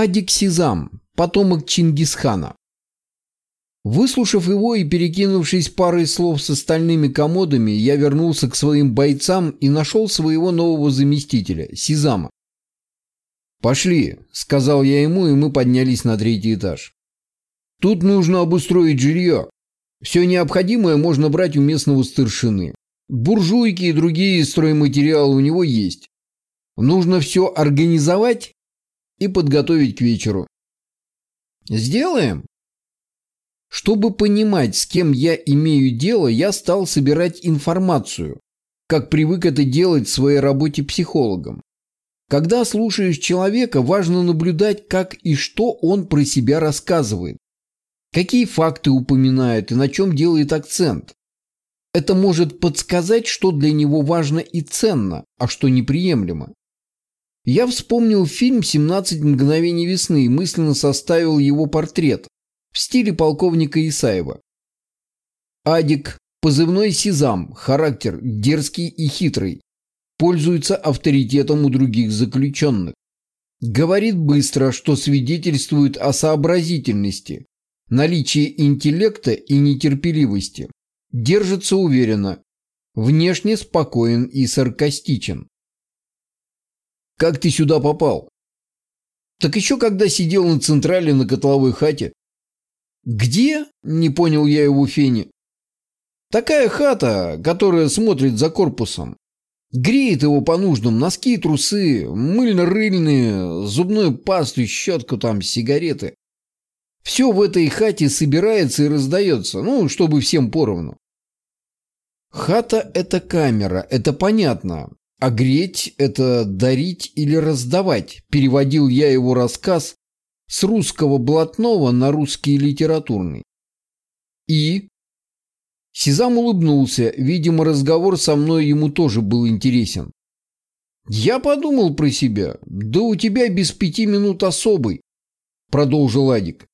Адик Сизам, потомок Чингисхана. Выслушав его и перекинувшись парой слов с остальными комодами, я вернулся к своим бойцам и нашел своего нового заместителя, Сизама. «Пошли», — сказал я ему, и мы поднялись на третий этаж. «Тут нужно обустроить жилье. Все необходимое можно брать у местного старшины. Буржуйки и другие стройматериалы у него есть. Нужно все организовать и подготовить к вечеру. Сделаем? Чтобы понимать, с кем я имею дело, я стал собирать информацию, как привык это делать в своей работе психологом. Когда слушаешь человека, важно наблюдать, как и что он про себя рассказывает, какие факты упоминает и на чем делает акцент. Это может подсказать, что для него важно и ценно, а что неприемлемо. Я вспомнил фильм «17 мгновений весны» и мысленно составил его портрет в стиле полковника Исаева. Адик, позывной Сизам, характер дерзкий и хитрый, пользуется авторитетом у других заключенных. Говорит быстро, что свидетельствует о сообразительности, наличии интеллекта и нетерпеливости. Держится уверенно. Внешне спокоен и саркастичен. «Как ты сюда попал?» «Так еще когда сидел на централе на котловой хате». «Где?» – не понял я его Фени. «Такая хата, которая смотрит за корпусом. Греет его по нуждам, носки, трусы, мыльно-рыльные, зубную пасту, щетку там, сигареты. Все в этой хате собирается и раздается, ну, чтобы всем поровну. Хата – это камера, это понятно. А греть – это дарить или раздавать. Переводил я его рассказ с русского блатного на русский литературный. И? Сезам улыбнулся. Видимо, разговор со мной ему тоже был интересен. Я подумал про себя. Да у тебя без пяти минут особый, продолжил Адик.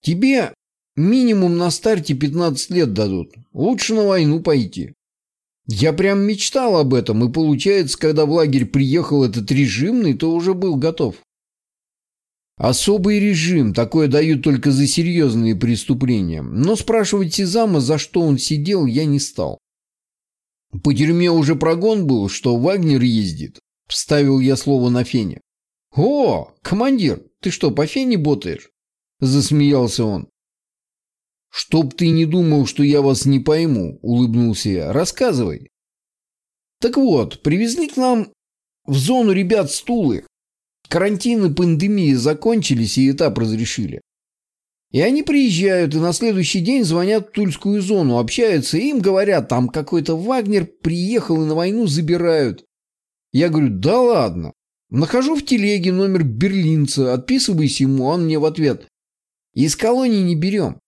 Тебе минимум на старте 15 лет дадут. Лучше на войну пойти. Я прям мечтал об этом, и получается, когда в лагерь приехал этот режимный, то уже был готов. Особый режим, такое дают только за серьезные преступления. Но спрашивать Сезама, за что он сидел, я не стал. По тюрьме уже прогон был, что Вагнер ездит. Вставил я слово на фене. «О, командир, ты что, по фене ботаешь?» Засмеялся он. «Чтоб ты не думал, что я вас не пойму», — улыбнулся я. «Рассказывай». «Так вот, привезли к нам в зону ребят стулы. Карантин и пандемия закончились, и этап разрешили. И они приезжают, и на следующий день звонят в Тульскую зону, общаются, и им говорят, там какой-то Вагнер приехал и на войну забирают. Я говорю, да ладно. Нахожу в телеге номер берлинца, отписываюсь ему, он мне в ответ, из колонии не берем.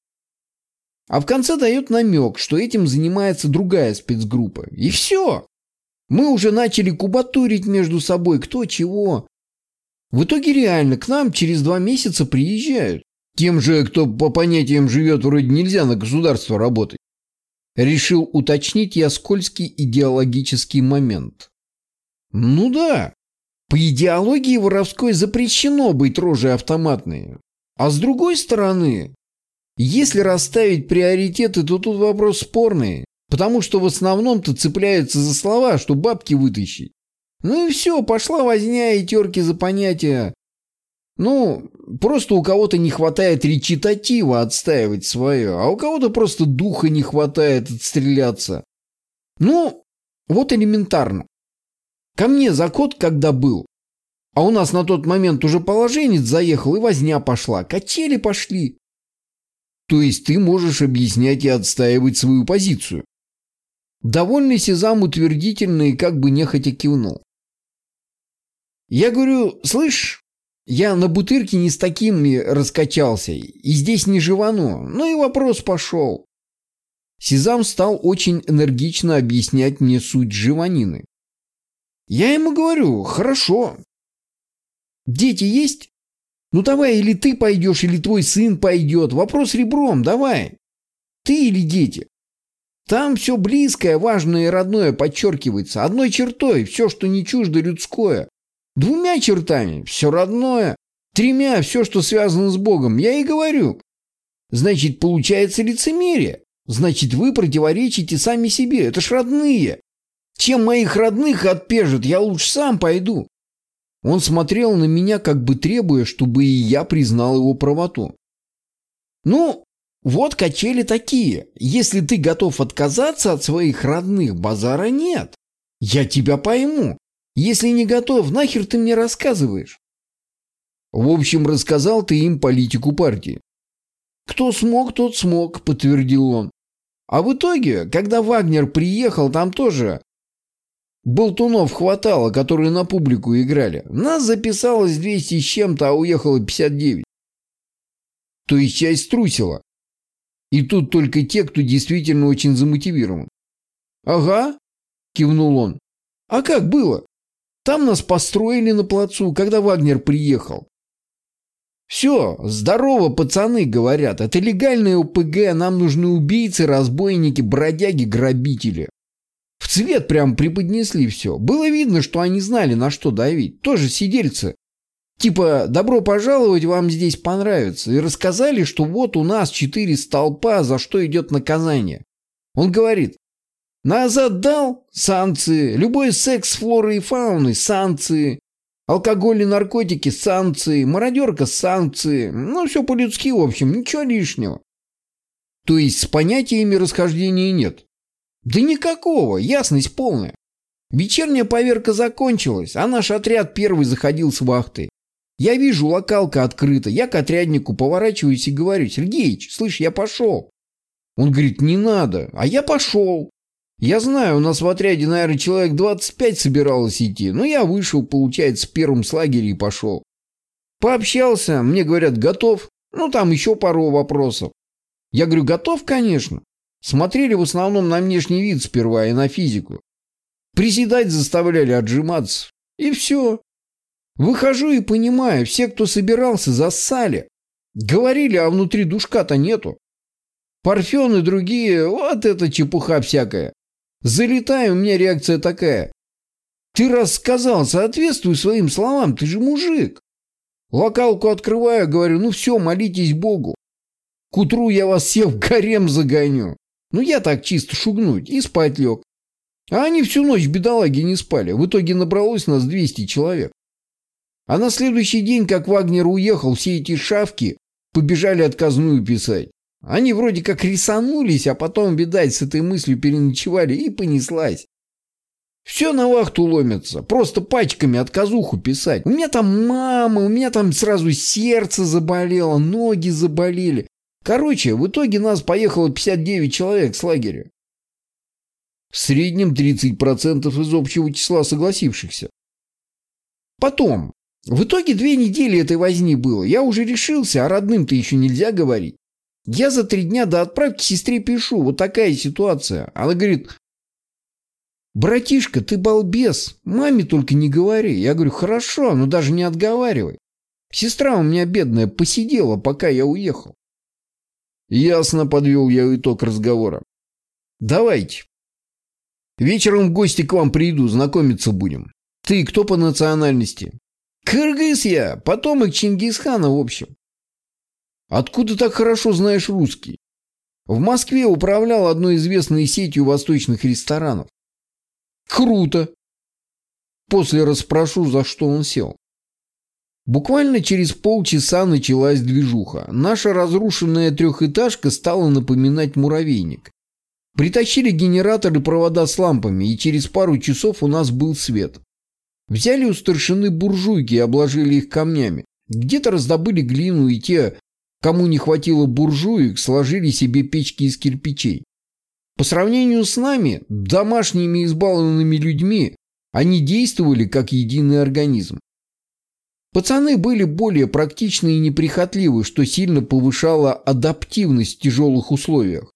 А в конце дает намек, что этим занимается другая спецгруппа. И все. Мы уже начали кубатурить между собой кто чего. В итоге реально к нам через два месяца приезжают. Тем же, кто по понятиям живет, вроде нельзя на государство работать. Решил уточнить я скользкий идеологический момент. Ну да, по идеологии воровской запрещено быть рожей автоматной. А с другой стороны, если расставить приоритеты, то тут вопрос спорный, потому что в основном-то цепляются за слова, что бабки вытащить. Ну и все, пошла возня и терки за понятия. Ну, просто у кого-то не хватает речитатива отстаивать свое, а у кого-то просто духа не хватает отстреляться. Ну, вот элементарно. Ко мне закот когда был, а у нас на тот момент уже положенец заехал, и возня пошла. Качели пошли. То есть ты можешь объяснять и отстаивать свою позицию. Довольный Сезам утвердительно и как бы нехотя кивнул. Я говорю, слышь, я на бутырке не с такими раскачался, и здесь не живану. Ну и вопрос пошел. Сезам стал очень энергично объяснять мне суть живанины. Я ему говорю, хорошо, Дети есть? Ну давай, или ты пойдешь, или твой сын пойдет. Вопрос ребром, давай. Ты или дети? Там все близкое, важное и родное подчеркивается. Одной чертой все, что не чуждо людское. Двумя чертами все родное. Тремя все, что связано с Богом. Я и говорю. Значит, получается лицемерие. Значит, вы противоречите сами себе. Это ж родные. Чем моих родных отпежет, я лучше сам пойду. Он смотрел на меня, как бы требуя, чтобы и я признал его правоту. Ну, вот качели такие. Если ты готов отказаться от своих родных, базара нет. Я тебя пойму. Если не готов, нахер ты мне рассказываешь? В общем, рассказал ты им политику партии. Кто смог, тот смог, подтвердил он. А в итоге, когда Вагнер приехал, там тоже болтунов хватало, которые на публику играли. Нас записалось 200 с чем-то, а уехало 59. То есть часть струсила. И тут только те, кто действительно очень замотивирован. «Ага», – кивнул он. «А как было? Там нас построили на плацу, когда Вагнер приехал. «Все, здорово, пацаны», — говорят. «Это легальное ОПГ, нам нужны убийцы, разбойники, бродяги, грабители». Цвет прям преподнесли все. Было видно, что они знали, на что давить. Тоже сидельцы. Типа, добро пожаловать, вам здесь понравится. И рассказали, что вот у нас четыре столпа, за что идет наказание. Он говорит, назад дал – санкции, любой секс флоры и фауны – санкции, алкоголь и наркотики – санкции, мародерка – санкции. Ну, все по-людски, в общем, ничего лишнего. То есть с понятиями расхождения нет. Да никакого, ясность полная. Вечерняя поверка закончилась, а наш отряд первый заходил с вахтой. Я вижу, локалка открыта. Я к отряднику поворачиваюсь и говорю, Сергеич, слышь, я пошел. Он говорит, не надо. А я пошел. Я знаю, у нас в отряде, наверное, человек 25 собиралось идти, но я вышел, получается, первым с лагеря и пошел. Пообщался, мне говорят, готов. Ну, там еще пару вопросов. Я говорю, готов, конечно. Смотрели в основном на внешний вид сперва и на физику. Приседать заставляли отжиматься. И все. Выхожу и понимаю, все, кто собирался, зассали. Говорили, а внутри душка-то нету. Парфен и другие, вот это чепуха всякая. Залетаю, у меня реакция такая. Ты рассказал, соответствуй своим словам, ты же мужик. Локалку открываю, говорю, ну все, молитесь Богу. К утру я вас всех в гарем загоню. Ну я так чисто шугнуть и спать лег. А они всю ночь бедолаги не спали. В итоге набралось нас 200 человек. А на следующий день, как Вагнер уехал, все эти шавки побежали отказную писать. Они вроде как рисанулись, а потом, видать, с этой мыслью переночевали и понеслась. Все на вахту ломятся, просто пачками отказуху писать. У меня там мама, у меня там сразу сердце заболело, ноги заболели. Короче, в итоге нас поехало 59 человек с лагеря. В среднем 30% из общего числа согласившихся. Потом, в итоге две недели этой возни было. Я уже решился, а родным-то еще нельзя говорить. Я за три дня до отправки сестре пишу. Вот такая ситуация. Она говорит, братишка, ты балбес. Маме только не говори. Я говорю, хорошо, но даже не отговаривай. Сестра у меня бедная посидела, пока я уехал. Ясно подвел я итог разговора. Давайте. Вечером в гости к вам приду, знакомиться будем. Ты кто по национальности? Кыргыз я, потомок Чингисхана, в общем. Откуда так хорошо знаешь русский? В Москве управлял одной известной сетью восточных ресторанов. Круто. После расспрошу, за что он сел. Буквально через полчаса началась движуха. Наша разрушенная трехэтажка стала напоминать муравейник. Притащили генератор и провода с лампами, и через пару часов у нас был свет. Взяли у старшины буржуйки и обложили их камнями. Где-то раздобыли глину, и те, кому не хватило буржуек, сложили себе печки из кирпичей. По сравнению с нами, домашними избалованными людьми, они действовали как единый организм. Пацаны были более практичны и неприхотливы, что сильно повышало адаптивность в тяжелых условиях.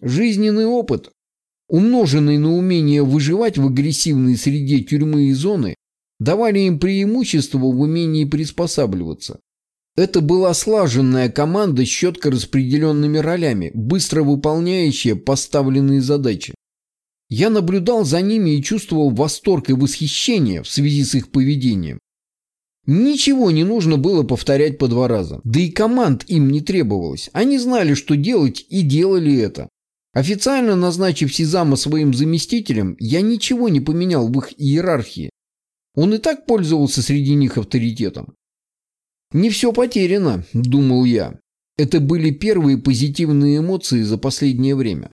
Жизненный опыт, умноженный на умение выживать в агрессивной среде тюрьмы и зоны, давали им преимущество в умении приспосабливаться. Это была слаженная команда с четко распределенными ролями, быстро выполняющая поставленные задачи. Я наблюдал за ними и чувствовал восторг и восхищение в связи с их поведением. Ничего не нужно было повторять по два раза. Да и команд им не требовалось. Они знали, что делать, и делали это. Официально назначив Сизама своим заместителем, я ничего не поменял в их иерархии. Он и так пользовался среди них авторитетом. «Не все потеряно», – думал я. Это были первые позитивные эмоции за последнее время.